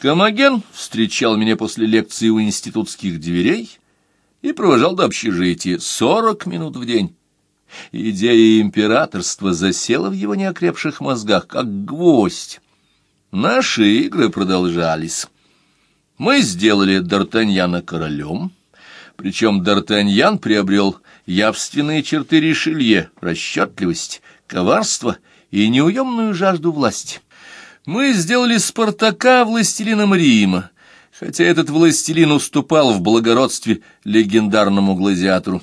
Комаген встречал меня после лекции у институтских дверей и провожал до общежития сорок минут в день. Идея императорства засела в его неокрепших мозгах, как гвоздь. Наши игры продолжались. Мы сделали Д'Артаньяна королем, причем Д'Артаньян приобрел явственные черты Ришелье, расчетливость, коварство и неуемную жажду власти. Мы сделали Спартака властелином Рима, хотя этот властелин уступал в благородстве легендарному гладиатору.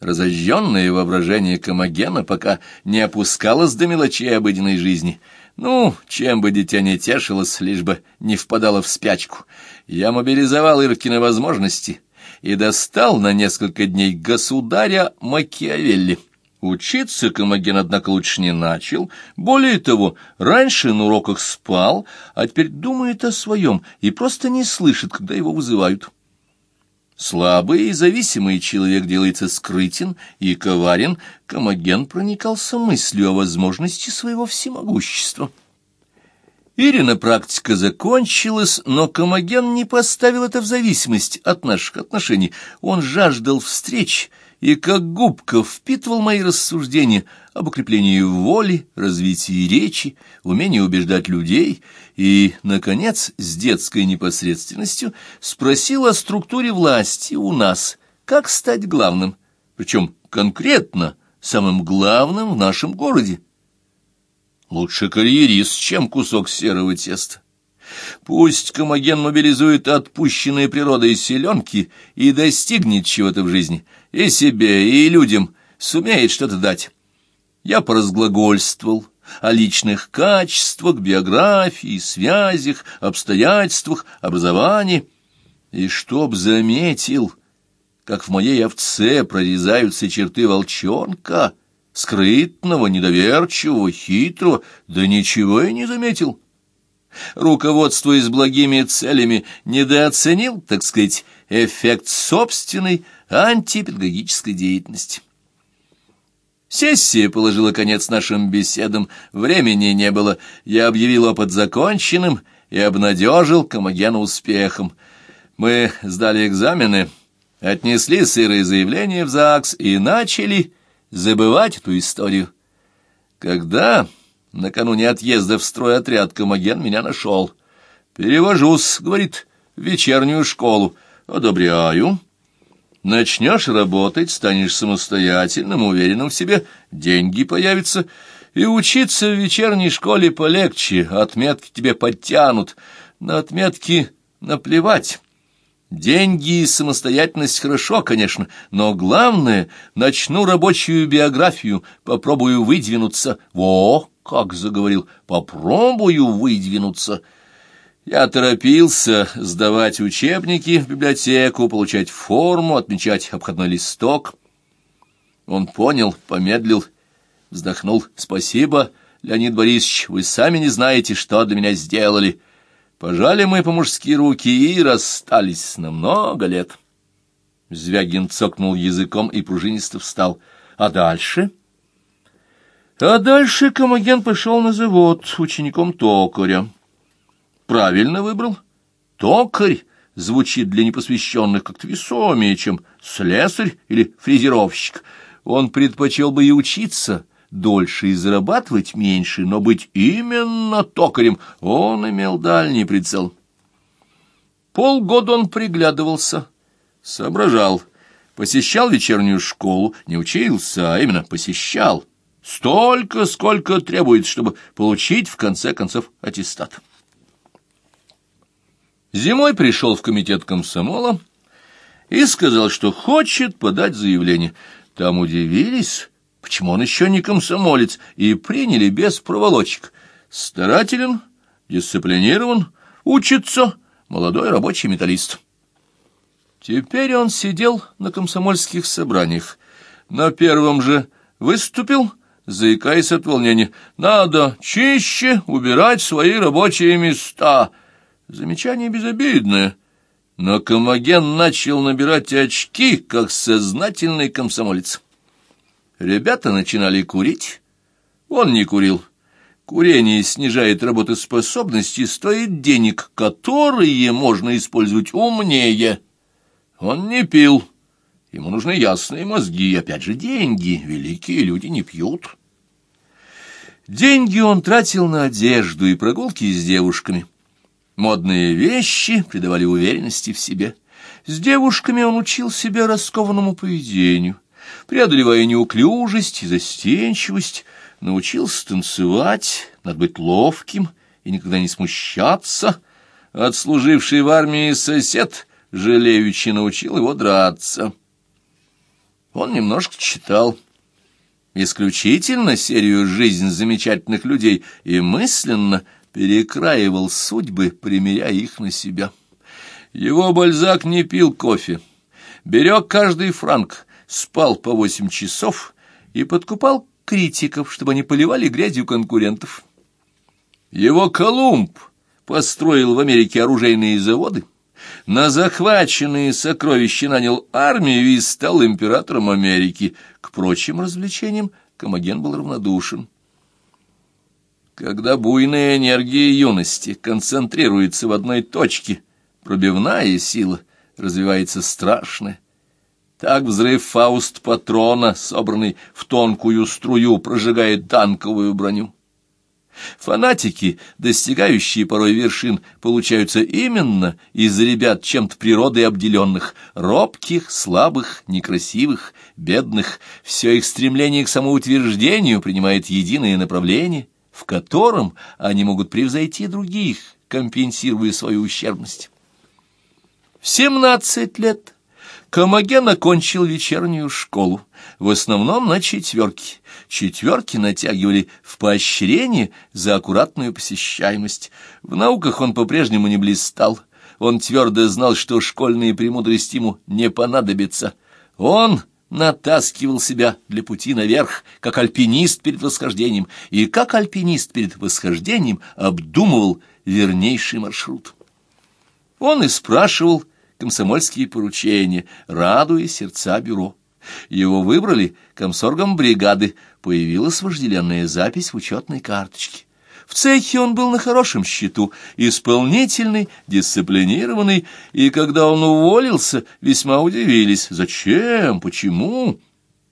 Разожженное воображение Комагена пока не опускалось до мелочей обыденной жизни. Ну, чем бы дитя не тешилось, лишь бы не впадало в спячку. Я мобилизовал Иркины возможности и достал на несколько дней государя Макиавелли. Учиться Комаген, однако, лучше не начал. Более того, раньше на уроках спал, а теперь думает о своем и просто не слышит, когда его вызывают. Слабый и зависимый человек делается скрытен и коварен, Комаген проникался мыслью о возможности своего всемогущества. Ирина практика закончилась, но Комаген не поставил это в зависимость от наших отношений. Он жаждал встреч и как губка впитывал мои рассуждения об укреплении воли, развитии речи, умении убеждать людей и, наконец, с детской непосредственностью спросил о структуре власти у нас, как стать главным, причем конкретно самым главным в нашем городе. Лучше карьерист, чем кусок серого теста. Пусть Комаген мобилизует отпущенные природой селенки и достигнет чего-то в жизни, и себе, и людям сумеет что-то дать. Я поразглагольствовал о личных качествах, биографии, связях, обстоятельствах, образовании, и чтоб заметил, как в моей овце прорезаются черты волчонка, скрытного, недоверчивого, хитрого, да ничего и не заметил. Руководствуясь благими целями, недооценил, так сказать, эффект собственной антипедагогической деятельности. Сессия положила конец нашим беседам, времени не было. Я объявил опыт законченным и обнадежил Комагена успехом. Мы сдали экзамены, отнесли сырые заявления в ЗАГС и начали забывать эту историю. Когда накануне отъезда в стройотряд Комаген меня нашел. «Перевожусь», — говорит, — «в вечернюю школу. Одобряю». Начнешь работать, станешь самостоятельным, уверенным в себе, деньги появятся, и учиться в вечерней школе полегче, отметки тебе подтянут. На отметки наплевать. Деньги и самостоятельность хорошо, конечно, но главное, начну рабочую биографию, попробую выдвинуться. Во, как заговорил, попробую выдвинуться. Я торопился сдавать учебники в библиотеку, получать форму, отмечать обходной листок. Он понял, помедлил, вздохнул. «Спасибо, Леонид Борисович, вы сами не знаете, что для меня сделали». Пожали мы по-мужски руки и расстались на много лет. Звягин цокнул языком и пружинисто встал. А дальше? А дальше Комаген пошел на завод учеником токаря. Правильно выбрал. Токарь звучит для непосвященных как-то весомее, чем слесарь или фрезеровщик. Он предпочел бы и учиться, дольше и зарабатывать меньше, но быть именно токарем он имел дальний прицел. Полгода он приглядывался, соображал, посещал вечернюю школу, не учился, а именно посещал, столько, сколько требуется, чтобы получить, в конце концов, аттестат. Зимой пришел в комитет комсомола и сказал, что хочет подать заявление. Там удивились, Почему он еще не комсомолец? И приняли без проволочек. Старателен, дисциплинирован, учится, молодой рабочий металлист. Теперь он сидел на комсомольских собраниях. На первом же выступил, заикаясь от волнения. «Надо чище убирать свои рабочие места». Замечание безобидное. Но Комаген начал набирать очки, как сознательный комсомолец. Ребята начинали курить. Он не курил. Курение снижает работоспособность и стоит денег, которые можно использовать умнее. Он не пил. Ему нужны ясные мозги, опять же деньги. Великие люди не пьют. Деньги он тратил на одежду и прогулки с девушками. Модные вещи придавали уверенности в себе. С девушками он учил себя раскованному поведению, преодолевая неуклюжесть и застенчивость, научился танцевать, надо быть ловким и никогда не смущаться. Отслуживший в армии сосед, жалеючи, научил его драться. Он немножко читал, исключительно серию «Жизнь замечательных людей» и мысленно перекраивал судьбы, примеряя их на себя. Его Бальзак не пил кофе, берег каждый франк, спал по восемь часов и подкупал критиков, чтобы они поливали грязью конкурентов. Его Колумб построил в Америке оружейные заводы, на захваченные сокровища нанял армию и стал императором Америки. К прочим развлечениям Комаген был равнодушен. Когда буйная энергия юности концентрируется в одной точке, пробивная сила развивается страшная. Так взрыв фауст патрона, собранный в тонкую струю, прожигает танковую броню. Фанатики, достигающие порой вершин, получаются именно из ребят чем-то природой обделенных, робких, слабых, некрасивых, бедных. Все их стремление к самоутверждению принимает единое направление, в котором они могут превзойти других, компенсируя свою ущербность. Семнадцать лет Комаген окончил вечернюю школу, в основном на четверки. Четверки натягивали в поощрение за аккуратную посещаемость. В науках он по-прежнему не блистал. Он твердо знал, что школьные премудрости ему не понадобятся. Он натаскивал себя для пути наверх, как альпинист перед восхождением, и как альпинист перед восхождением обдумывал вернейший маршрут. Он и спрашивал, комсомольские поручения, радуя сердца бюро. Его выбрали комсоргом бригады, появилась вожделенная запись в учетной карточке. В цехе он был на хорошем счету, исполнительный, дисциплинированный, и когда он уволился, весьма удивились. Зачем? Почему?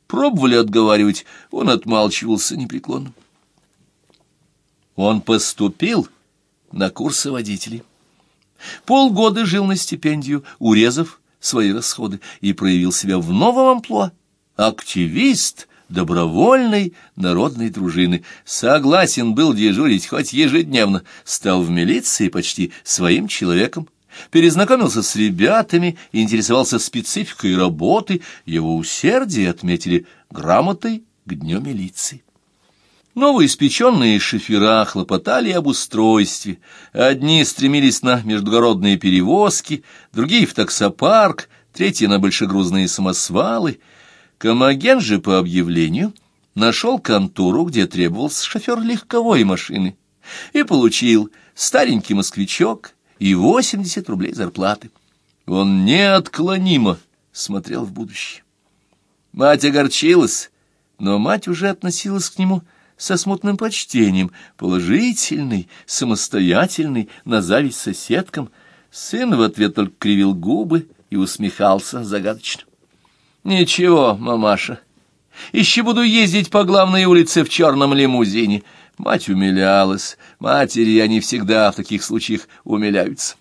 Пробовали отговаривать, он отмалчивался непреклонно. Он поступил на курсы водителей. Полгода жил на стипендию, урезав свои расходы, и проявил себя в новом амплуа. Активист добровольной народной дружины. Согласен был дежурить хоть ежедневно, стал в милиции почти своим человеком. Перезнакомился с ребятами, интересовался спецификой работы, его усердие отметили грамотой к дню милиции. Новоиспеченные шофера хлопотали об устройстве. Одни стремились на междугородные перевозки, другие в таксопарк, третьи на большегрузные самосвалы. Комаген же по объявлению нашел контору, где требовался шофер легковой машины, и получил старенький москвичок и 80 рублей зарплаты. Он неотклонимо смотрел в будущее. Мать огорчилась, но мать уже относилась к нему со смутным почтением, положительный, самостоятельный, на зависть соседкам. Сын в ответ только кривил губы и усмехался загадочно. «Ничего, мамаша, еще буду ездить по главной улице в черном лимузине». Мать умилялась. Матери, они всегда в таких случаях умиляются.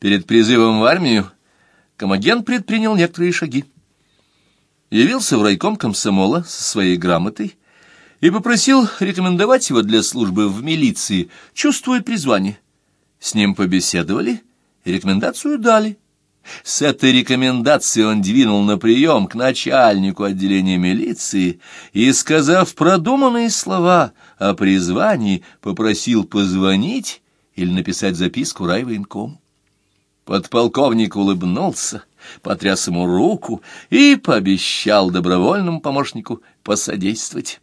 Перед призывом в армию Комаген предпринял некоторые шаги явился в райком комсомола со своей грамотой и попросил рекомендовать его для службы в милиции, чувствуя призвание. С ним побеседовали и рекомендацию дали. С этой рекомендацией он двинул на прием к начальнику отделения милиции и, сказав продуманные слова о призвании, попросил позвонить или написать записку райвоенкому. Подполковник улыбнулся потряс ему руку и пообещал добровольному помощнику посодействовать.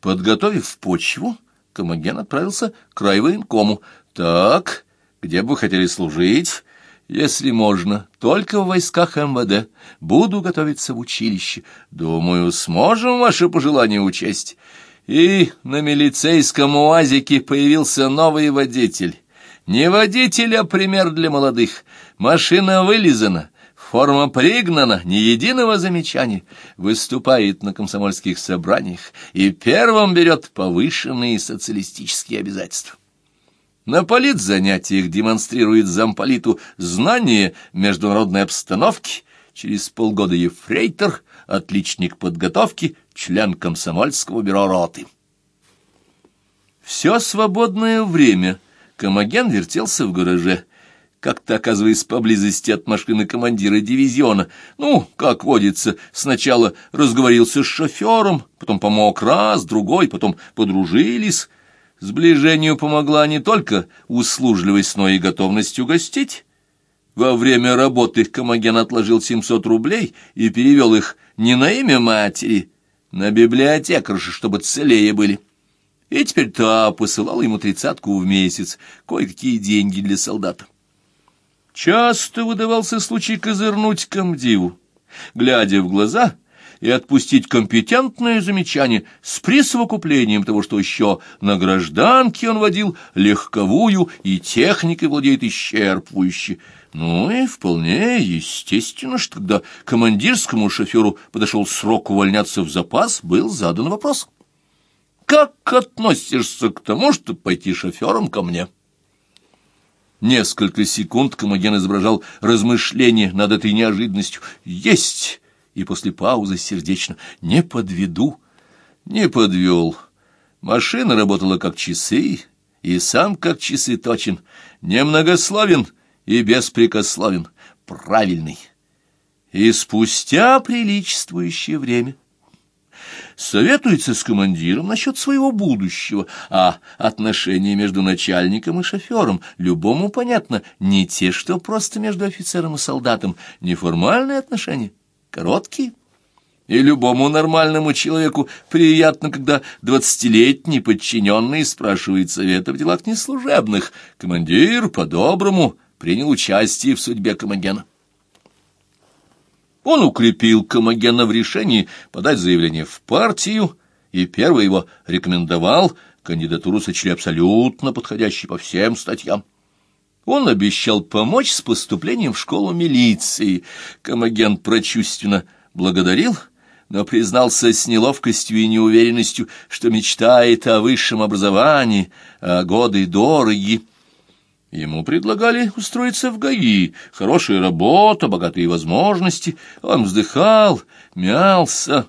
Подготовив почву, Комаген отправился к райвоенкому. «Так, где бы вы хотели служить?» «Если можно, только в войсках МВД. Буду готовиться в училище. Думаю, сможем ваше пожелание учесть». И на милицейском уазике появился новый водитель. Не водитель, а пример для молодых. Машина вылизана, форма пригнана, ни единого замечания. Выступает на комсомольских собраниях и первым берет повышенные социалистические обязательства. На политзанятиях демонстрирует замполиту знание международной обстановки, через полгода ефрейтор, отличник подготовки, член комсомольского бюро роты. Все свободное время Комоген вертелся в гараже, как-то оказываясь поблизости от машины командира дивизиона. Ну, как водится, сначала разговорился с шофером, потом помог раз, другой, потом подружились. Сближению помогла не только услужливость, но и готовность угостить. Во время работы Комоген отложил 700 рублей и перевел их не на имя матери, на библиотекарши, чтобы целее были. И теперь та посылала ему тридцатку в месяц, кое-какие деньги для солдата. Часто выдавался случай козырнуть комдиву, глядя в глаза и отпустить компетентное замечание с присовокуплением того, что еще на гражданке он водил легковую и техникой владеет исчерпывающе, ну и вполне естественно, что когда командирскому шоферу подошел срок увольняться в запас, был задан вопрос. «Как относишься к тому, чтобы пойти шофером ко мне?» Несколько секунд Комоген изображал размышление над этой неожиданностью. «Есть!» И после паузы сердечно. «Не подведу». Не подвел. Машина работала как часы, и сам как часы точен. Немногословен, и беспрекословен, правильный. И спустя приличествующее время советуется с командиром насчет своего будущего, а отношения между начальником и шофером любому понятно, не те, что просто между офицером и солдатом, неформальные отношения, короткие. И любому нормальному человеку приятно, когда двадцатилетний подчиненный спрашивает совета в делах неслужебных. Командир по-доброму принял участие в судьбе Комагена. Он укрепил Комагена в решении подать заявление в партию, и первый его рекомендовал, кандидатуру сочли абсолютно подходящей по всем статьям. Он обещал помочь с поступлением в школу милиции. Комаген прочувственно благодарил, но признался с неловкостью и неуверенностью, что мечтает о высшем образовании, а годы дороги, Ему предлагали устроиться в ГАИ, хорошая работа, богатые возможности. Он вздыхал, мялся.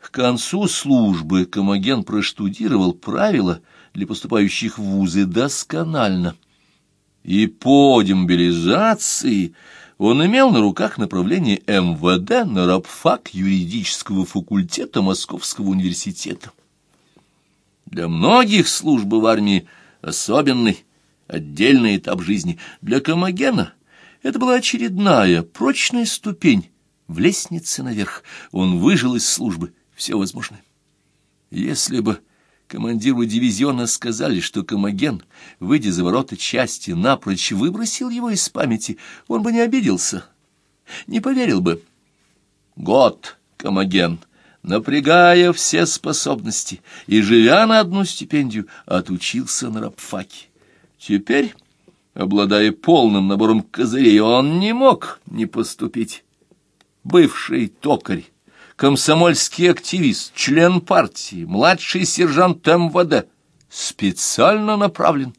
К концу службы Комоген проштудировал правила для поступающих в вузы досконально. И по демобилизации он имел на руках направление МВД на рабфак юридического факультета Московского университета. Для многих служба в армии особенный, отдельный этап жизни. Для Комогена это была очередная прочная ступень в лестнице наверх. Он выжил из службы все возможное. Если бы командиру дивизиона сказали, что Комоген, выйдя за ворота части, напрочь выбросил его из памяти, он бы не обиделся, не поверил бы. Год Комоген, напрягая все способности и живя на одну стипендию, отучился на рабфаке. Теперь, обладая полным набором козырей, он не мог не поступить. Бывший токарь, комсомольский активист, член партии, младший сержант МВД, специально направлен.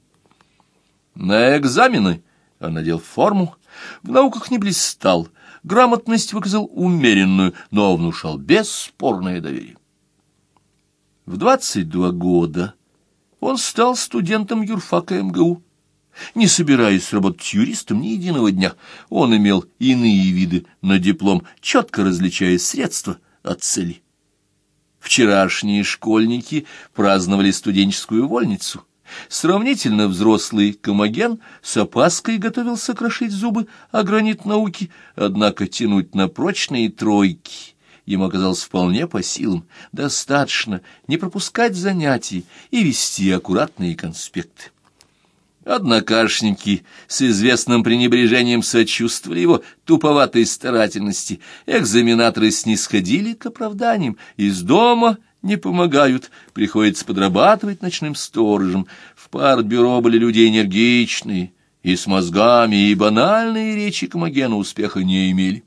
На экзамены он надел форму, в науках не блистал, грамотность выказал умеренную, но внушал бесспорное доверие. В двадцать два года он стал студентом юрфака МГУ. Не собираясь работать юристом ни единого дня, он имел иные виды на диплом, четко различая средства от цели. Вчерашние школьники праздновали студенческую вольницу. Сравнительно взрослый Комоген с опаской готовился крошить зубы о гранит науки, однако тянуть на прочные тройки ему оказалось вполне по силам. Достаточно не пропускать занятий и вести аккуратные конспекты. Однокашники с известным пренебрежением сочувствовали его туповатой старательности. Экзаменаторы снисходили к оправданиям. Из дома не помогают, приходится подрабатывать ночным сторожем. В партбюро были люди энергичные, и с мозгами, и банальные речи Комогена успеха не имели.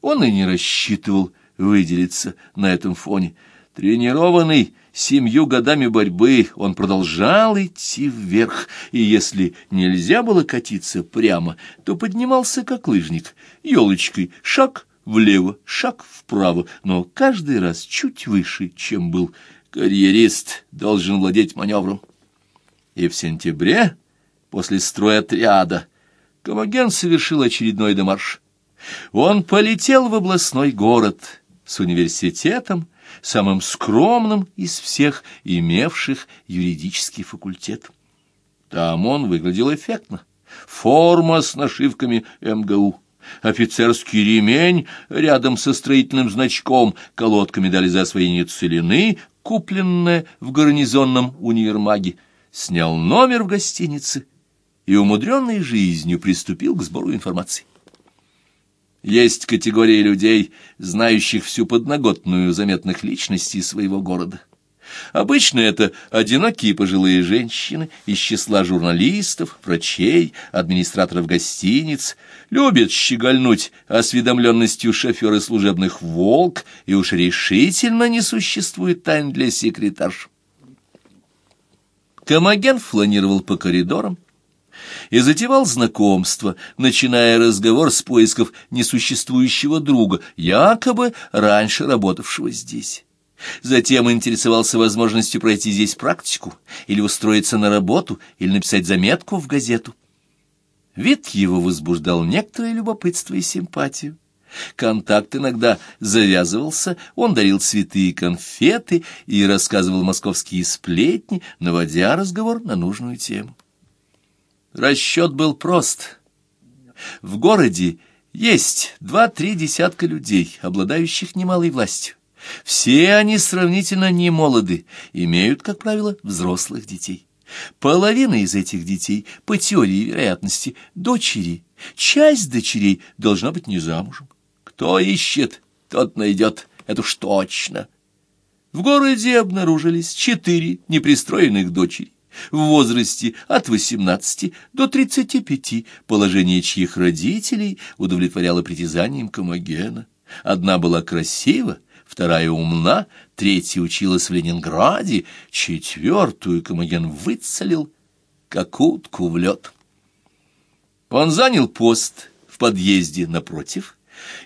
Он и не рассчитывал выделиться на этом фоне. Тренированный семью годами борьбы, он продолжал идти вверх, и если нельзя было катиться прямо, то поднимался как лыжник, елочкой, шаг влево, шаг вправо, но каждый раз чуть выше, чем был. Карьерист должен владеть маневром. И в сентябре после строя отряда, Комаген совершил очередной демарш. Он полетел в областной город с университетом, самым скромным из всех имевших юридический факультет. Там он выглядел эффектно. Форма с нашивками МГУ, офицерский ремень рядом со строительным значком, колодка медали за освоение целины, купленная в гарнизонном универмаге, снял номер в гостинице и, умудренный жизнью, приступил к сбору информации. Есть категория людей, знающих всю подноготную заметных личностей своего города. Обычно это одинокие пожилые женщины из числа журналистов, врачей, администраторов гостиниц, любят щегольнуть осведомленностью шофера служебных «Волк», и уж решительно не существует тайн для секретарш. Комаген фланировал по коридорам, и затевал знакомство, начиная разговор с поисков несуществующего друга, якобы раньше работавшего здесь. Затем интересовался возможностью пройти здесь практику, или устроиться на работу, или написать заметку в газету. Вид его возбуждал некоторое любопытство и симпатию. Контакт иногда завязывался, он дарил цветы и конфеты и рассказывал московские сплетни, наводя разговор на нужную тему. Расчет был прост. В городе есть два-три десятка людей, обладающих немалой властью. Все они сравнительно не молоды, имеют, как правило, взрослых детей. Половина из этих детей, по теории вероятности, дочери. Часть дочерей должна быть не замужем. Кто ищет, тот найдет, это уж точно. В городе обнаружились четыре непристроенных дочери в возрасте от 18 до 35, положение чьих родителей удовлетворяло притязаниям Комогена. Одна была красива, вторая умна, третья училась в Ленинграде, четвертую Комоген выцелил, как утку в лед. Он занял пост в подъезде напротив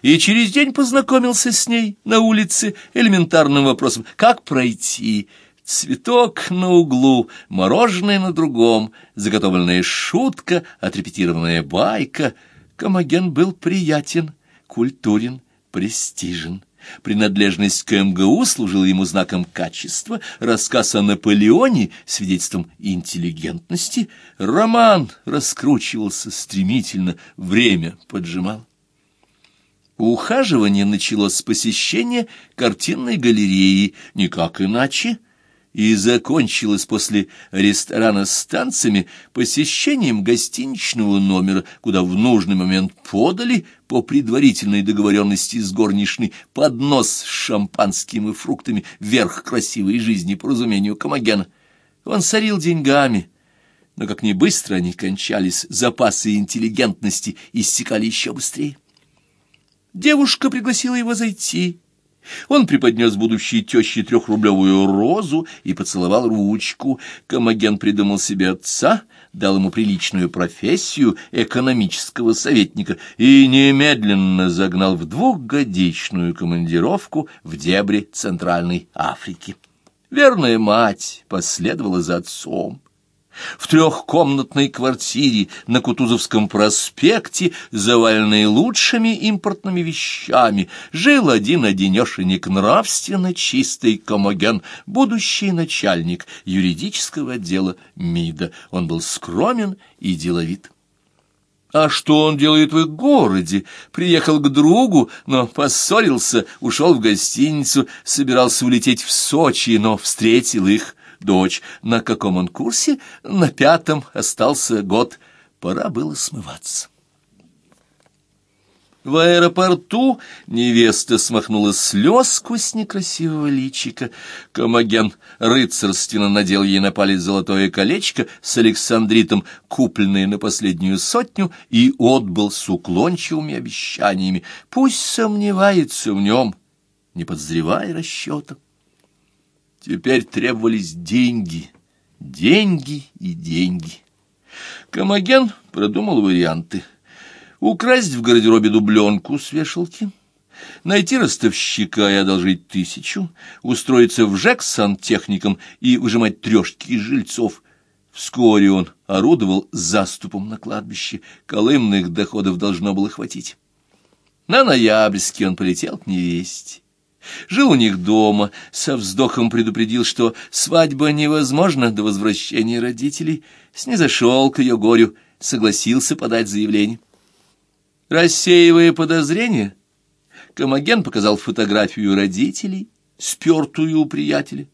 и через день познакомился с ней на улице элементарным вопросом «Как пройти?» Цветок на углу, мороженое на другом, заготовленная шутка, отрепетированная байка. Комаген был приятен, культурен, престижен. Принадлежность к МГУ служила ему знаком качества, рассказ о Наполеоне — свидетельством интеллигентности, роман раскручивался стремительно, время поджимал. Ухаживание началось с посещения картинной галереи, никак иначе — и закончилось после ресторана с танцами посещением гостиничного номера, куда в нужный момент подали, по предварительной договоренности с горничной, поднос с шампанским и фруктами верх красивой жизни, по разумению Камагена. Он сорил деньгами, но как не быстро они кончались, запасы интеллигентности иссякали еще быстрее. Девушка пригласила его зайти он преподнес будущей теще трехрублевую розу и поцеловал ручку. Комаген придумал себе отца, дал ему приличную профессию экономического советника и немедленно загнал в двухгодичную командировку в дебри Центральной Африки. Верная мать последовала за отцом в трехкомнатной квартире на Кутузовском проспекте, заваленной лучшими импортными вещами, жил один-одинешенек нравственно чистый комоген, будущий начальник юридического отдела МИДа. Он был скромен и деловит. А что он делает в их городе? Приехал к другу, но поссорился, ушел в гостиницу, собирался улететь в Сочи, но встретил их дочь. На каком он курсе? На пятом остался год. Пора было смываться. В аэропорту невеста смахнула слезку с некрасивого личика. Комаген рыцарственно надел ей на палец золотое колечко с александритом, купленное на последнюю сотню, и отбыл с уклончивыми обещаниями. Пусть сомневается в нем, не подозревая расчета. Теперь требовались деньги, деньги и деньги. Комаген продумал варианты — украсть в гардеробе дубленку с вешалки, найти ростовщика и одолжить тысячу, устроиться в ЖЭК с сантехником и выжимать трешки из жильцов. Вскоре он орудовал заступом на кладбище, колымных доходов должно было хватить. На ноябрьске он полетел к невесте. Жил у них дома, со вздохом предупредил, что свадьба невозможна до возвращения родителей, снизошел к ее горю, согласился подать заявление. Рассеивая подозрения, Комаген показал фотографию родителей, спертую у приятеля,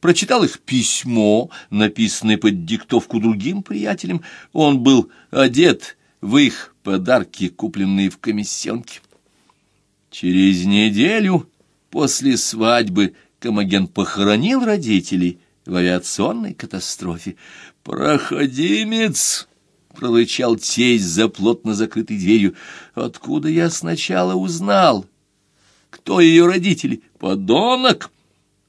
прочитал их письмо, написанное под диктовку другим приятелям. Он был одет в их подарки, купленные в комиссионке. Через неделю после свадьбы Комаген похоронил родителей в авиационной катастрофе. «Проходимец!» — прорычал тесть за плотно закрытой дверью. «Откуда я сначала узнал? Кто ее родители? Подонок!»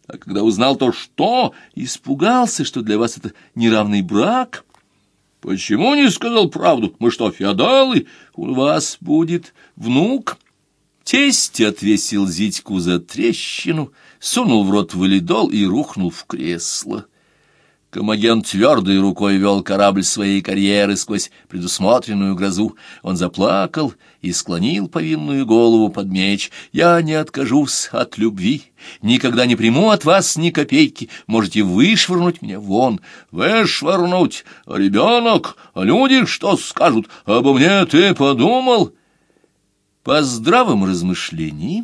А когда узнал то что, испугался, что для вас это неравный брак. Почему не сказал правду? Мы что, феодалы? У вас будет внук. Тесть отвесил зитьку за трещину, сунул в рот валидол и рухнул в кресло. Комаген твердой рукой вел корабль своей карьеры сквозь предусмотренную грозу. Он заплакал и склонил повинную голову под меч. «Я не откажусь от любви, никогда не приму от вас ни копейки. Можете вышвырнуть меня вон». «Вышвырнуть? Ребенок? А люди что скажут? Обо мне ты подумал?» По здравом размышлении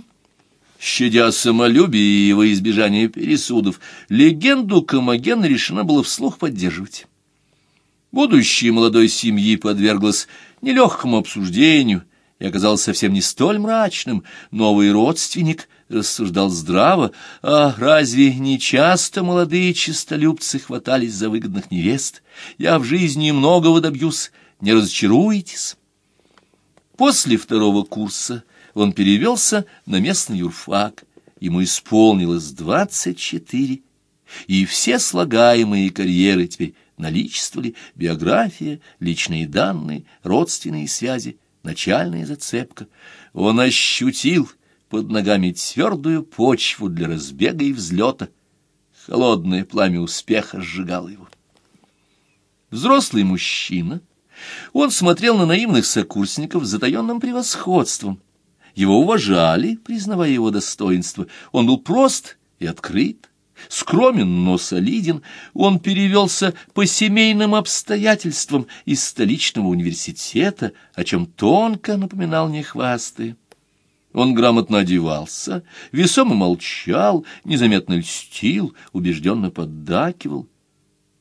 щадя самолюбие и во избежание пересудов, легенду Комагена решено было вслух поддерживать. Будущее молодой семьи подверглось нелегкому обсуждению и оказалось совсем не столь мрачным. Новый родственник рассуждал здраво, а разве не часто молодые честолюбцы хватались за выгодных невест? Я в жизни многого добьюсь, не разочаруйтесь. После второго курса он перевелся на местный юрфак. Ему исполнилось двадцать четыре, и все слагаемые карьеры теперь наличествовали биография, личные данные, родственные связи, начальная зацепка. Он ощутил под ногами твердую почву для разбега и взлета. Холодное пламя успеха сжигало его. Взрослый мужчина, он смотрел на наивных сокурсников с затаенным превосходством — его уважали, признавая его достоинство. Он был прост и открыт, скромен, но солиден. Он перевелся по семейным обстоятельствам из столичного университета, о чем тонко напоминал нехвастый. Он грамотно одевался, весомо молчал, незаметно льстил, убежденно поддакивал.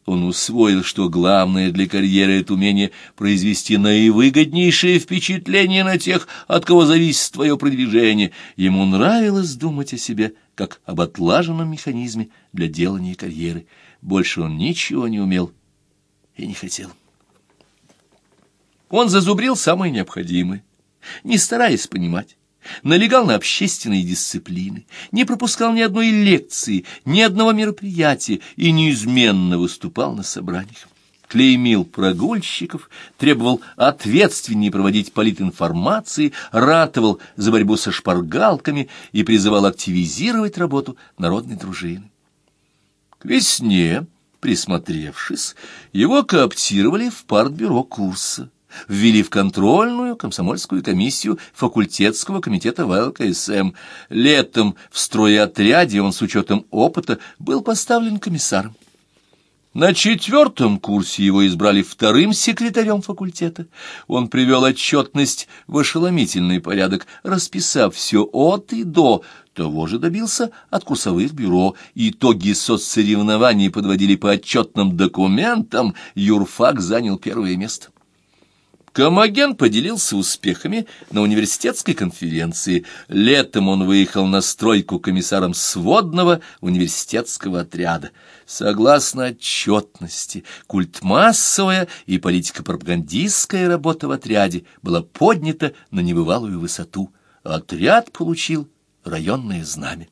Он усвоил, что главное для карьеры — это умение произвести наивыгоднейшее впечатление на тех, от кого зависит твое продвижение. Ему нравилось думать о себе, как об отлаженном механизме для делания карьеры. Больше он ничего не умел и не хотел. Он зазубрил самое необходимое, не стараясь понимать налегал на общественные дисциплины, не пропускал ни одной лекции, ни одного мероприятия и неизменно выступал на собраниях. Клеймил прогульщиков, требовал ответственнее проводить политинформации, ратовал за борьбу со шпаргалками и призывал активизировать работу народной дружины. К весне, присмотревшись, его кооптировали в партбюро курса ввели в контрольную комсомольскую комиссию факультетского комитета ВЛКСМ. Летом в стройотряде он с учетом опыта был поставлен комиссаром. На четвертом курсе его избрали вторым секретарем факультета. Он привел отчетность в ошеломительный порядок, расписав все от и до, того же добился от курсовых бюро. Итоги соцсоревнований подводили по отчетным документам, юрфак занял первое место. Комаген поделился успехами на университетской конференции. Летом он выехал на стройку комиссаром сводного университетского отряда. Согласно отчетности, культмассовая и политико-пропагандистская работа в отряде была поднята на небывалую высоту. Отряд получил районное знамя.